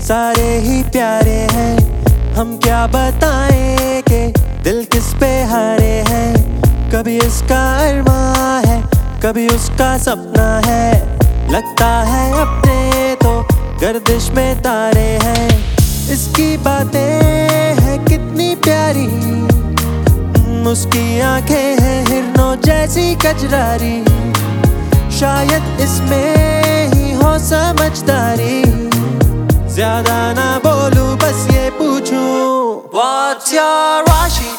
सारे ही प्यारे हैं। हम क्या बताएँ कि दिल किस पे हारे हैं? कभी इसका अरमा है, कभी उसका सपना है। लगता है अपने तो गर्दिश में तारे हैं। इसकी बातें हैं, कितनी प्यारी। उसकी आँखें हैं, हिरनों जैसी कजरारी। शायद इसमें ही समझदारी। ज़्यादा ना बोलू बस ये पूछूँ। What's your राशि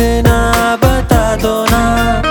इतना बता दो ना।